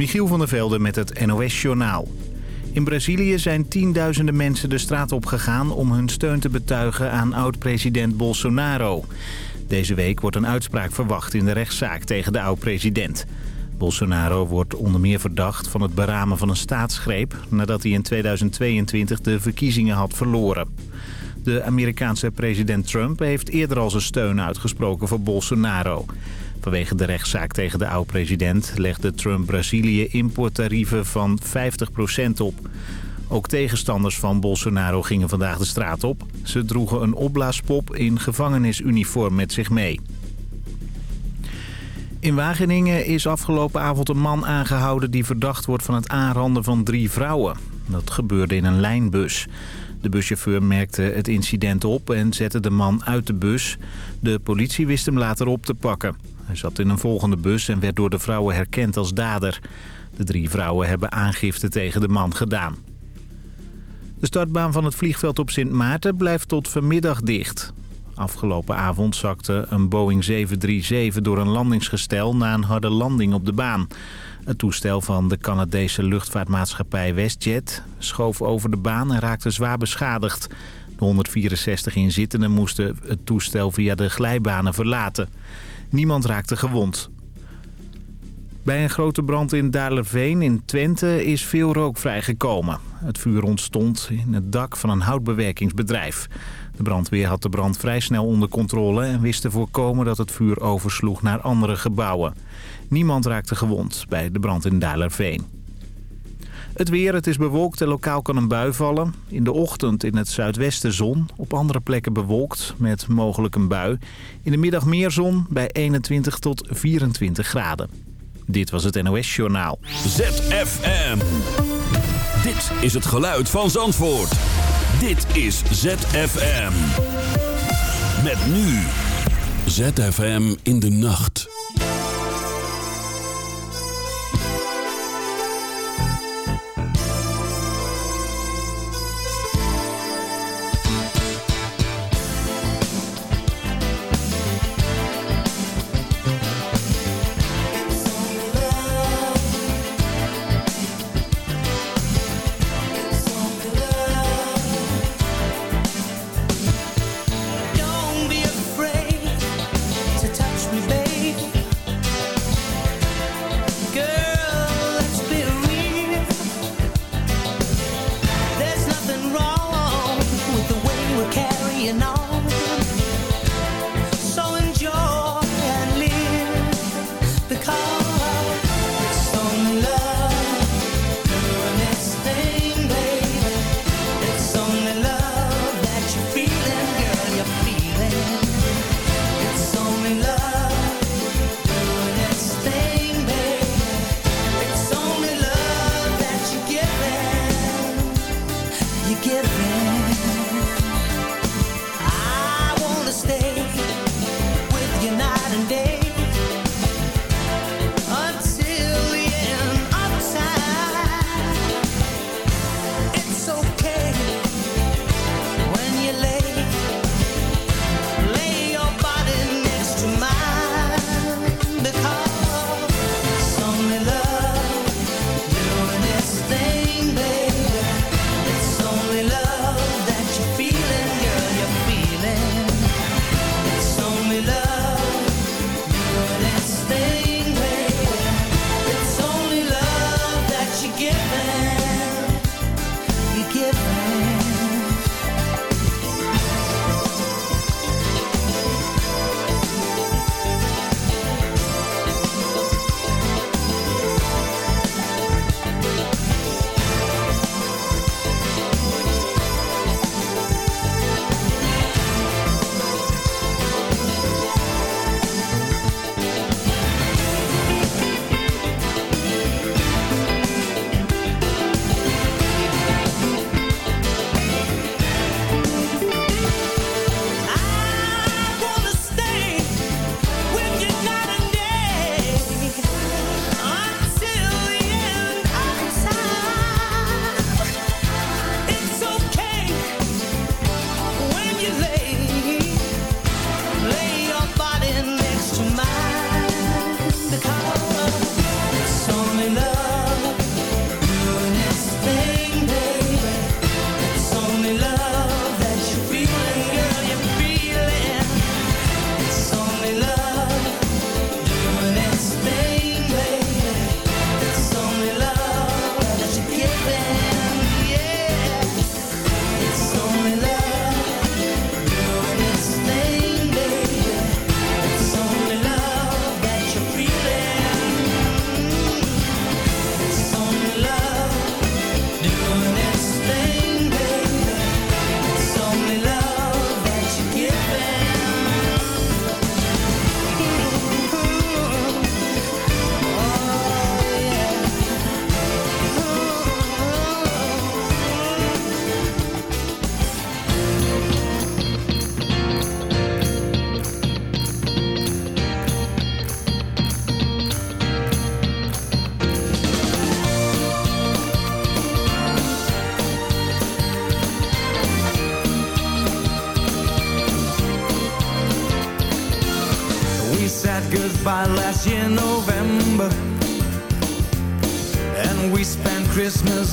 Michiel van der Velde met het NOS-journaal. In Brazilië zijn tienduizenden mensen de straat op gegaan om hun steun te betuigen aan oud-president Bolsonaro. Deze week wordt een uitspraak verwacht in de rechtszaak tegen de oud-president. Bolsonaro wordt onder meer verdacht van het beramen van een staatsgreep... nadat hij in 2022 de verkiezingen had verloren. De Amerikaanse president Trump heeft eerder al zijn steun uitgesproken voor Bolsonaro. Vanwege de rechtszaak tegen de oud-president legde Trump Brazilië importtarieven van 50% op. Ook tegenstanders van Bolsonaro gingen vandaag de straat op. Ze droegen een opblaaspop in gevangenisuniform met zich mee. In Wageningen is afgelopen avond een man aangehouden die verdacht wordt van het aanranden van drie vrouwen. Dat gebeurde in een lijnbus. De buschauffeur merkte het incident op en zette de man uit de bus. De politie wist hem later op te pakken. Hij zat in een volgende bus en werd door de vrouwen herkend als dader. De drie vrouwen hebben aangifte tegen de man gedaan. De startbaan van het vliegveld op Sint Maarten blijft tot vanmiddag dicht. Afgelopen avond zakte een Boeing 737 door een landingsgestel na een harde landing op de baan. Het toestel van de Canadese luchtvaartmaatschappij WestJet schoof over de baan en raakte zwaar beschadigd. De 164 inzittenden moesten het toestel via de glijbanen verlaten. Niemand raakte gewond. Bij een grote brand in Daarlerveen in Twente is veel rook vrijgekomen. Het vuur ontstond in het dak van een houtbewerkingsbedrijf. De brandweer had de brand vrij snel onder controle... en wist te voorkomen dat het vuur oversloeg naar andere gebouwen. Niemand raakte gewond bij de brand in Daarlerveen. Het weer, het is bewolkt en lokaal kan een bui vallen. In de ochtend in het zuidwesten zon, op andere plekken bewolkt met mogelijk een bui. In de middag meer zon bij 21 tot 24 graden. Dit was het NOS Journaal. ZFM. Dit is het geluid van Zandvoort. Dit is ZFM. Met nu. ZFM in de nacht.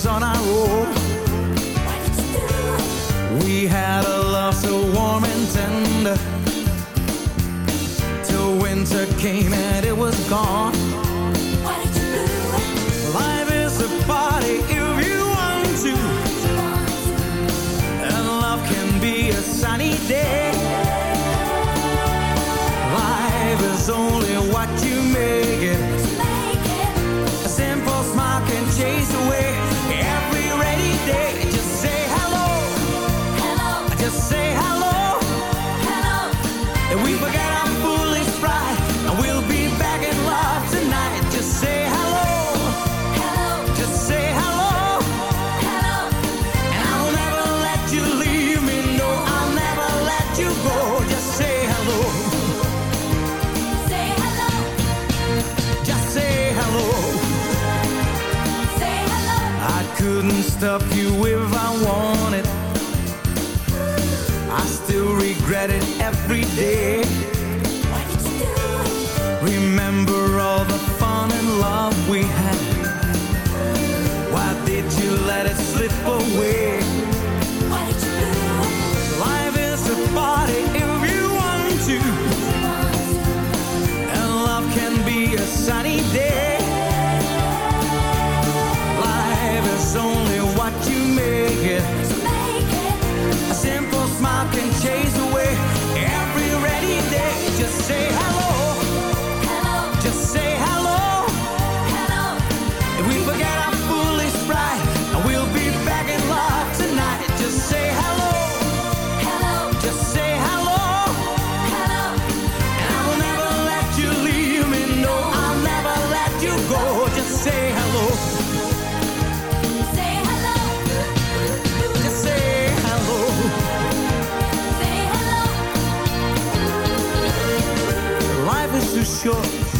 on did you let it slip away?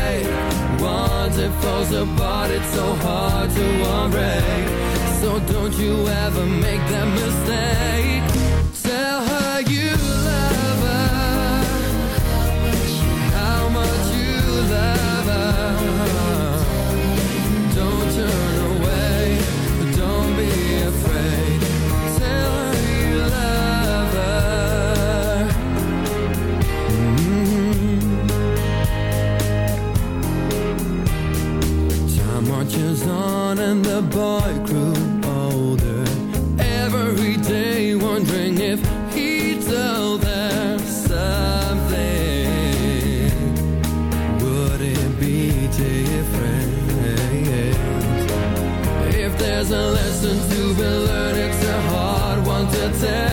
away. Once it falls apart, it's so hard to unbreak. So don't you ever make that mistake. Tell her you love her. How much you love her. answer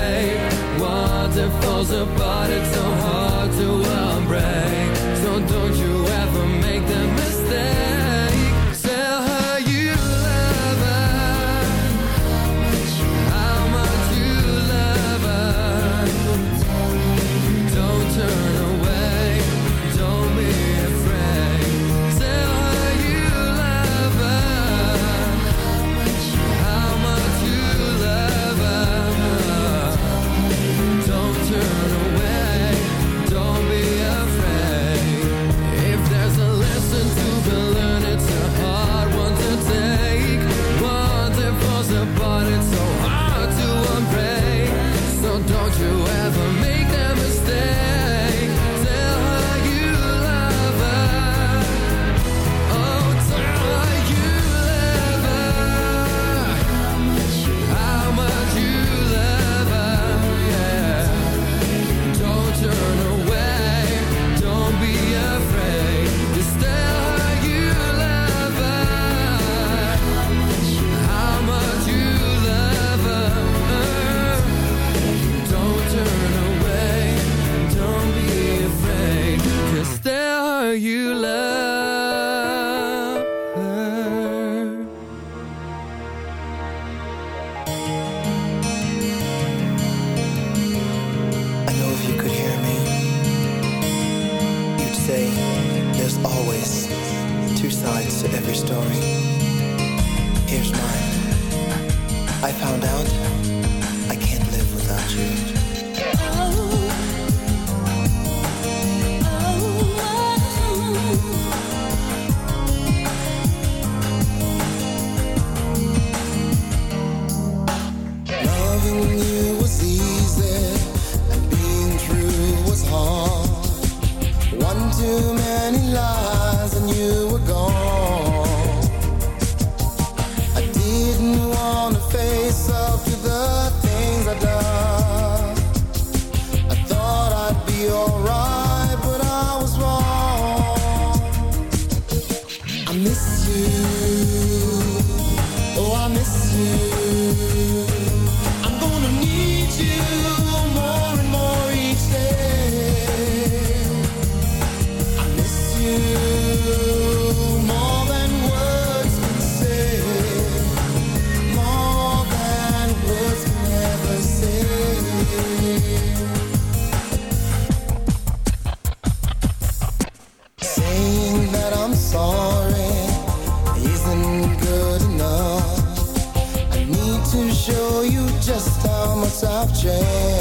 sorry isn't good enough. I need to show you just how much I've changed.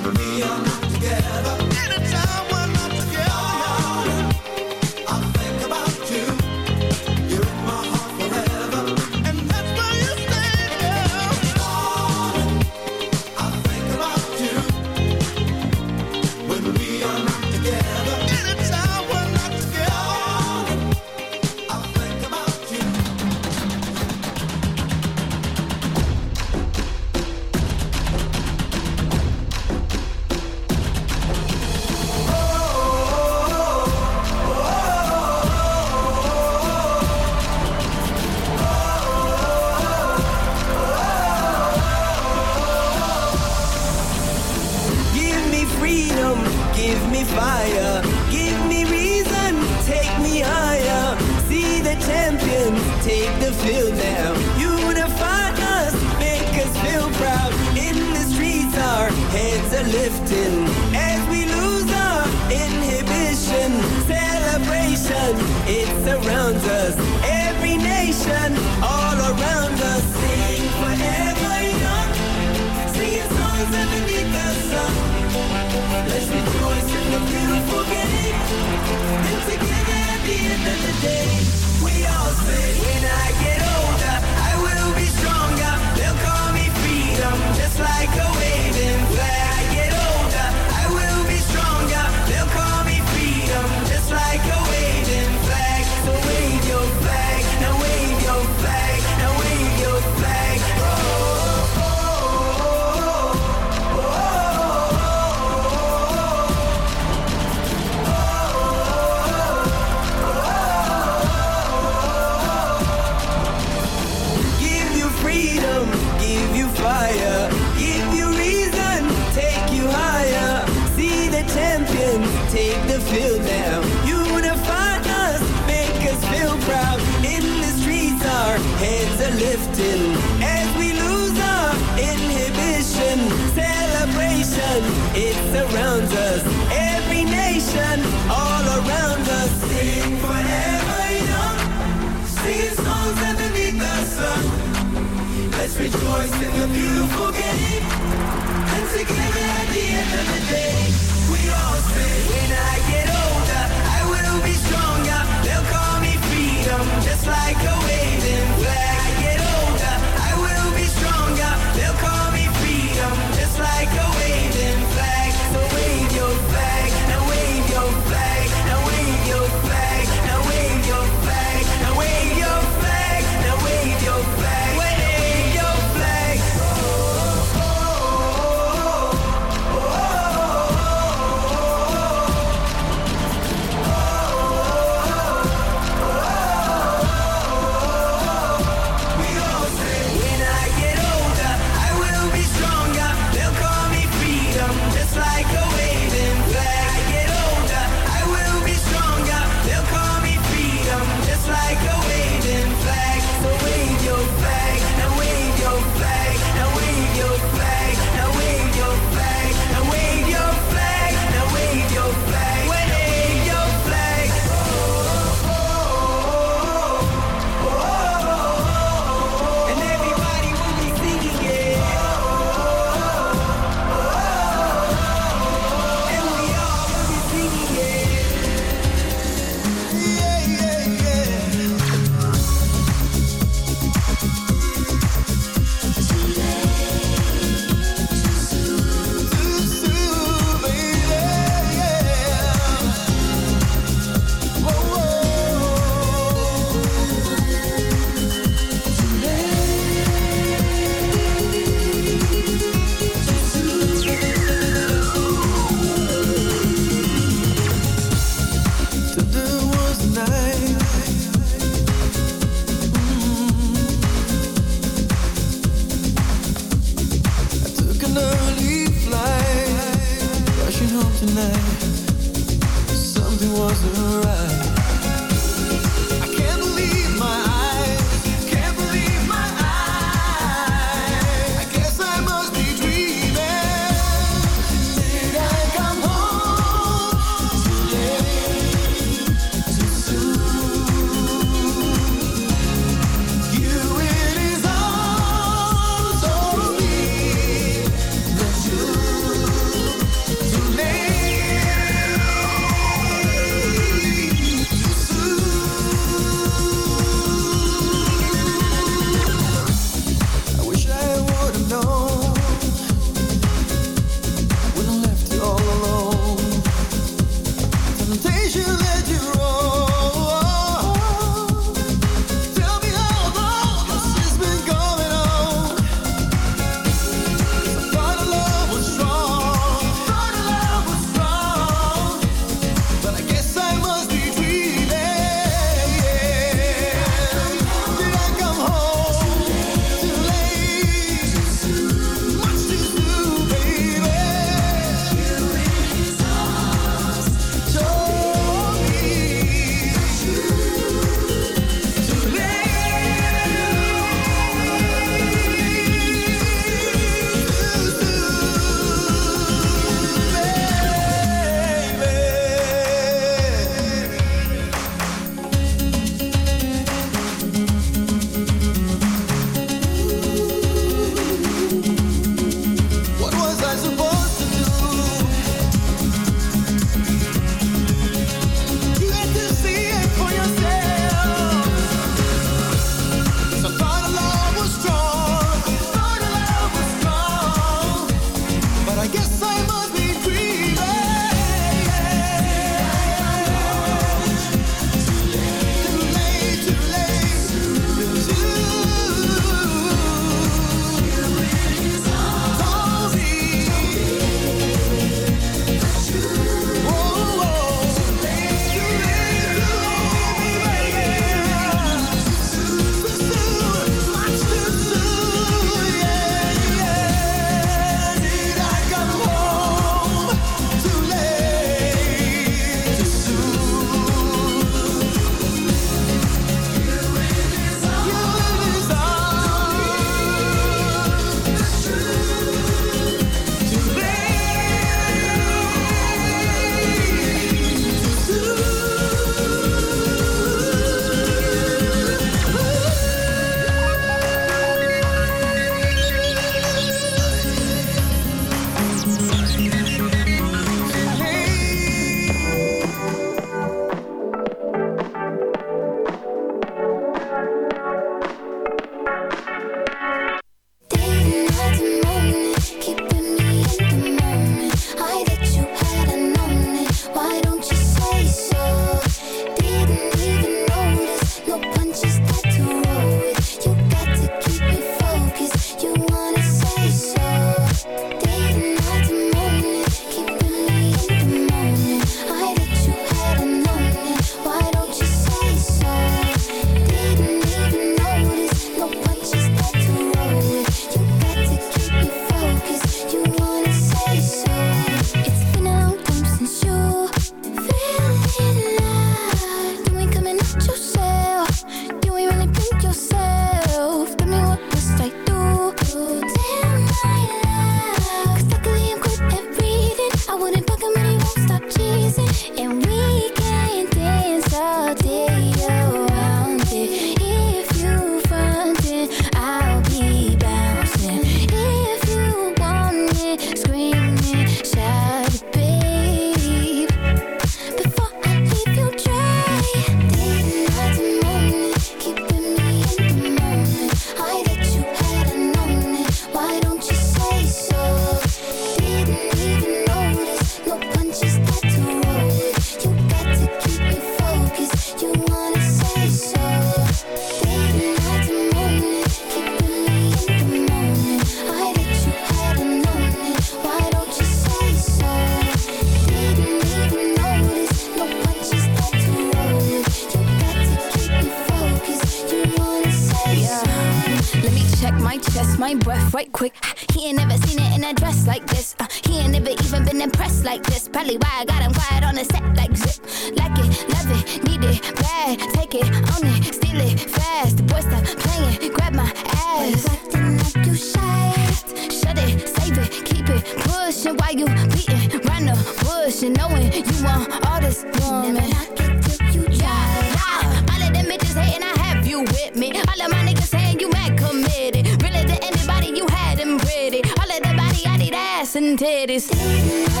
Is.